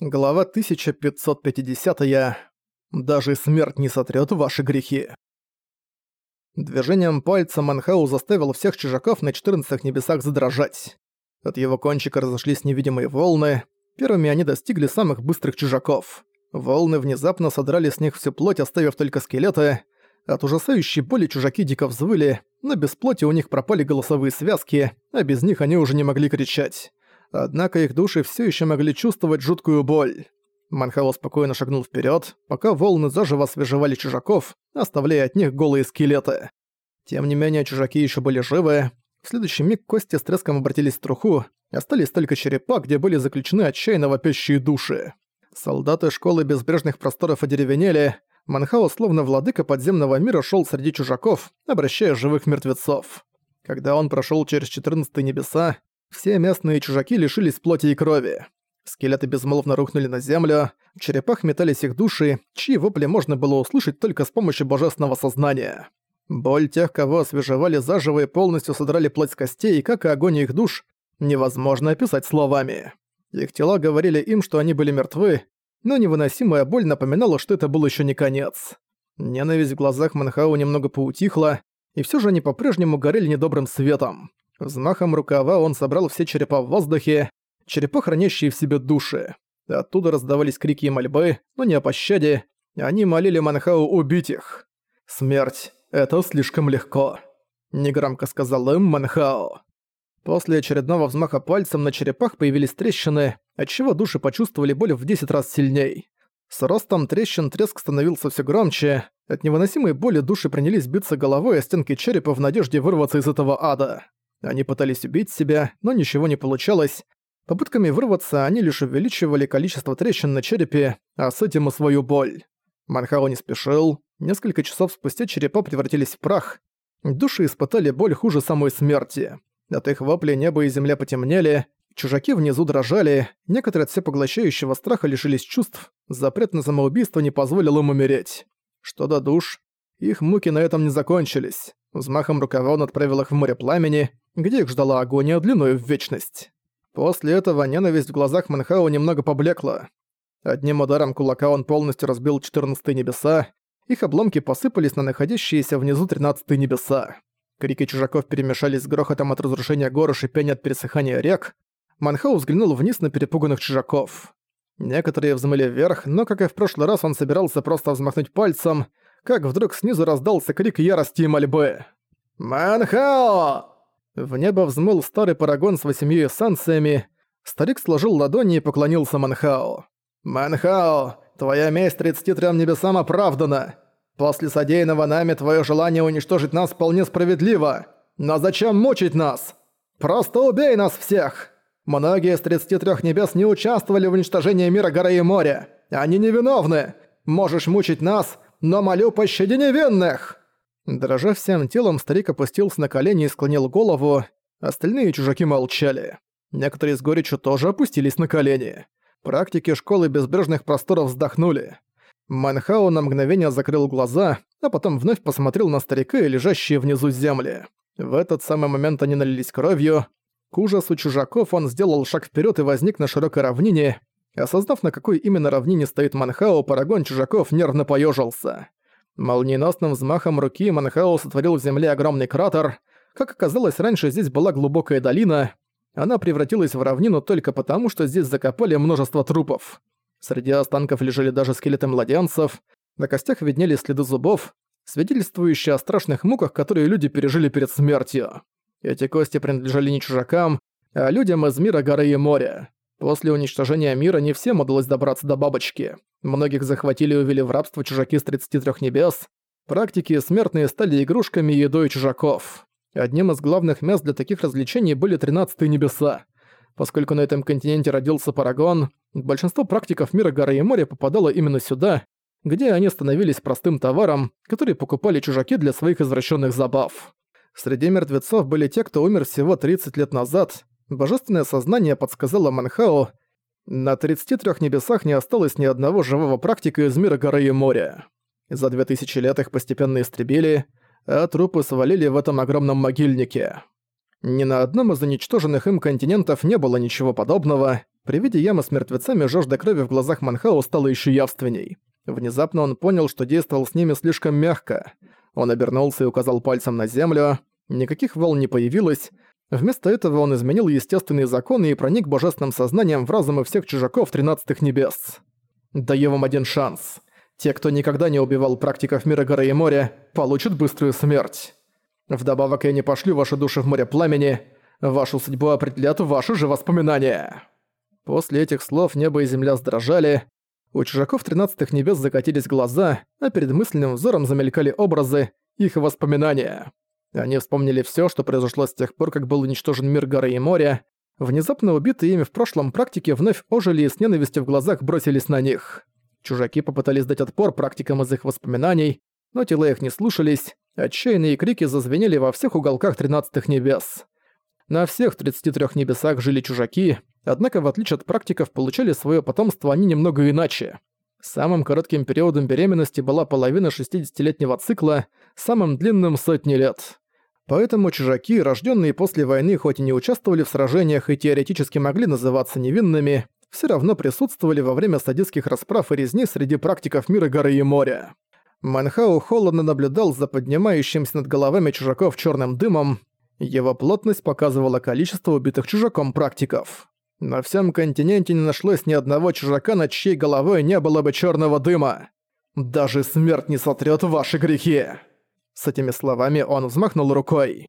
Глава 1550. -я. Даже смерть не сотрёт ваши грехи. Движением пальца Манхау заставил всех чужаков на 14 небесах задрожать. От его кончика разошлись невидимые волны. Первыми они достигли самых быстрых чужаков. Волны внезапно содрали с них всю плоть, оставив только скелеты. От ужасающей боли чужаки дико взвыли, но без плоти у них пропали голосовые связки, а без них они уже не могли кричать. Однако их души все еще могли чувствовать жуткую боль. Манхао спокойно шагнул вперед, пока волны заживо освежевали чужаков, оставляя от них голые скелеты. Тем не менее, чужаки еще были живы. В следующий миг кости с треском обратились в труху, остались только черепа, где были заключены отчаянно вопящие души. Солдаты школы безбрежных просторов одеревенели, Манхао словно владыка подземного мира шел среди чужаков, обращая живых мертвецов. Когда он прошел через 14 небеса, все местные чужаки лишились плоти и крови. Скелеты безмолвно рухнули на землю, в черепах метались их души, чьи вопли можно было услышать только с помощью божественного сознания. Боль тех, кого освежевали заживо и полностью содрали плоть с костей, как и огонь их душ, невозможно описать словами. Их тела говорили им, что они были мертвы, но невыносимая боль напоминала, что это был еще не конец. Ненависть в глазах Манхау немного поутихла, и все же они по-прежнему горели недобрым светом. Взмахом рукава он собрал все черепа в воздухе, черепа, хранящие в себе души. Оттуда раздавались крики и мольбы, но не о пощаде. Они молили Манхау убить их. «Смерть — это слишком легко», — негромко сказал им Манхао. После очередного взмаха пальцем на черепах появились трещины, отчего души почувствовали боль в 10 раз сильней. С ростом трещин треск становился все громче, от невыносимой боли души принялись биться головой о стенки черепа в надежде вырваться из этого ада. Они пытались убить себя, но ничего не получалось. Попытками вырваться они лишь увеличивали количество трещин на черепе, а с этим и свою боль. Манхао не спешил. Несколько часов спустя черепа превратились в прах. Души испытали боль хуже самой смерти. От их вопли небо и земля потемнели, чужаки внизу дрожали, некоторые от всепоглощающего страха лишились чувств, запрет на самоубийство не позволил им умереть. Что до душ, их муки на этом не закончились. Взмахом рукава он отправил их в море пламени, где их ждала агония длиной в вечность. После этого ненависть в глазах Манхау немного поблекла. Одним ударом кулака он полностью разбил 14 небеса, их обломки посыпались на находящиеся внизу 13 небеса. Крики чужаков перемешались с грохотом от разрушения гор и шипения от пересыхания рек. Манхау взглянул вниз на перепуганных чужаков. Некоторые взмыли вверх, но, как и в прошлый раз, он собирался просто взмахнуть пальцем, как вдруг снизу раздался крик ярости и мольбы. «Манхао!» В небо взмыл старый парагон с восемью эссенциями. Старик сложил ладони и поклонился Манхао. «Манхао, твоя месть 33 небесам оправдана. После содеянного нами твое желание уничтожить нас вполне справедливо. Но зачем мучить нас? Просто убей нас всех!» Многие из 33 небес не участвовали в уничтожении мира горы и моря. Они невиновны. Можешь мучить нас, но молю пощади невинных!» Дрожа всем телом, старик опустился на колени и склонил голову, остальные чужаки молчали. Некоторые с горечью тоже опустились на колени. Практики школы безбрежных просторов вздохнули. Манхау на мгновение закрыл глаза, а потом вновь посмотрел на старика и лежащие внизу земли. В этот самый момент они налились кровью. К ужасу чужаков он сделал шаг вперед и возник на широкой равнине. Осознав, на какой именно равнине стоит Манхау, парагон чужаков нервно поежился. Молниеносным взмахом руки Манхао сотворил в земле огромный кратер. Как оказалось, раньше здесь была глубокая долина. Она превратилась в равнину только потому, что здесь закопали множество трупов. Среди останков лежали даже скелеты младенцев. На костях виднелись следы зубов, свидетельствующие о страшных муках, которые люди пережили перед смертью. Эти кости принадлежали не чужакам, а людям из мира горы и моря. После уничтожения мира не всем удалось добраться до бабочки. Многих захватили и увели в рабство чужаки с 33 небес. Практики смертные стали игрушками и едой чужаков. Одним из главных мест для таких развлечений были 13 небеса. Поскольку на этом континенте родился Парагон, большинство практиков мира горы и моря попадало именно сюда, где они становились простым товаром, который покупали чужаки для своих извращенных забав. Среди мертвецов были те, кто умер всего 30 лет назад, Божественное сознание подсказало Манхао, на 33 небесах не осталось ни одного живого практика из мира горы и моря. За 2000 лет их постепенно истребили, а трупы свалили в этом огромном могильнике. Ни на одном из уничтоженных им континентов не было ничего подобного, При виде ямы с мертвецами жажда крови в глазах Манхау стала еще явственней. Внезапно он понял, что действовал с ними слишком мягко. Он обернулся и указал пальцем на землю. Никаких волн не появилось. Вместо этого он изменил естественные законы и проник божественным сознанием в разумы всех чужаков тринадцатых небес. Даю вам один шанс. Те, кто никогда не убивал практиков мира горы и моря, получат быструю смерть. Вдобавок я не пошлю ваши души в море пламени. Вашу судьбу определят ваши же воспоминания. После этих слов небо и земля сдрожали. У чужаков тринадцатых небес закатились глаза, а перед мысленным взором замелькали образы, их воспоминания. Они вспомнили всё, что произошло с тех пор, как был уничтожен мир горы и моря. Внезапно убитые ими в прошлом практики вновь ожили и с ненавистью в глазах бросились на них. Чужаки попытались дать отпор практикам из их воспоминаний, но тела их не слушались, отчаянные крики зазвенели во всех уголках тринадцатых небес. На всех 33 небесах жили чужаки, однако в отличие от практиков получали свое потомство они немного иначе. Самым коротким периодом беременности была половина 60-летнего цикла, самым длинным — сотни лет. Поэтому чужаки, рожденные после войны, хоть и не участвовали в сражениях и теоретически могли называться невинными, все равно присутствовали во время садистских расправ и резни среди практиков мира горы и моря. Манхау холодно наблюдал за поднимающимся над головами чужаков черным дымом. Его плотность показывала количество убитых чужаком практиков. На всем континенте не нашлось ни одного чужака, над чьей головой не было бы черного дыма. Даже смерть не сотрет ваши грехи. С этими словами он взмахнул рукой.